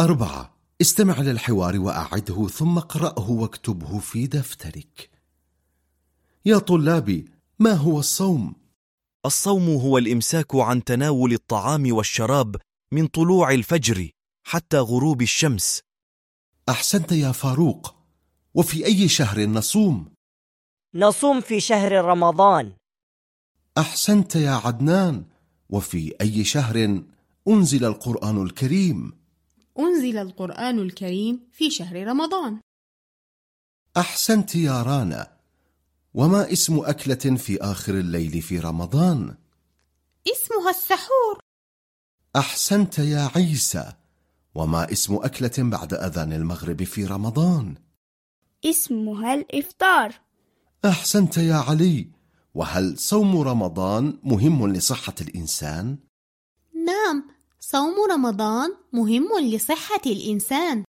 أربعة استمع للحوار وأعده ثم اقرأه واكتبه في دفترك يا طلابي ما هو الصوم؟ الصوم هو الإمساك عن تناول الطعام والشراب من طلوع الفجر حتى غروب الشمس أحسنت يا فاروق وفي أي شهر نصوم؟ نصوم في شهر رمضان أحسنت يا عدنان وفي أي شهر أنزل القرآن الكريم؟ أنزل القرآن الكريم في شهر رمضان أحسنت يا رانا وما اسم أكلة في آخر الليل في رمضان؟ اسمها السحور أحسنت يا عيسى وما اسم أكلة بعد أذان المغرب في رمضان؟ اسمها الإفطار أحسنت يا علي وهل صوم رمضان مهم لصحة الإنسان؟ نعم صوم رمضان مهم لصحة الإنسان.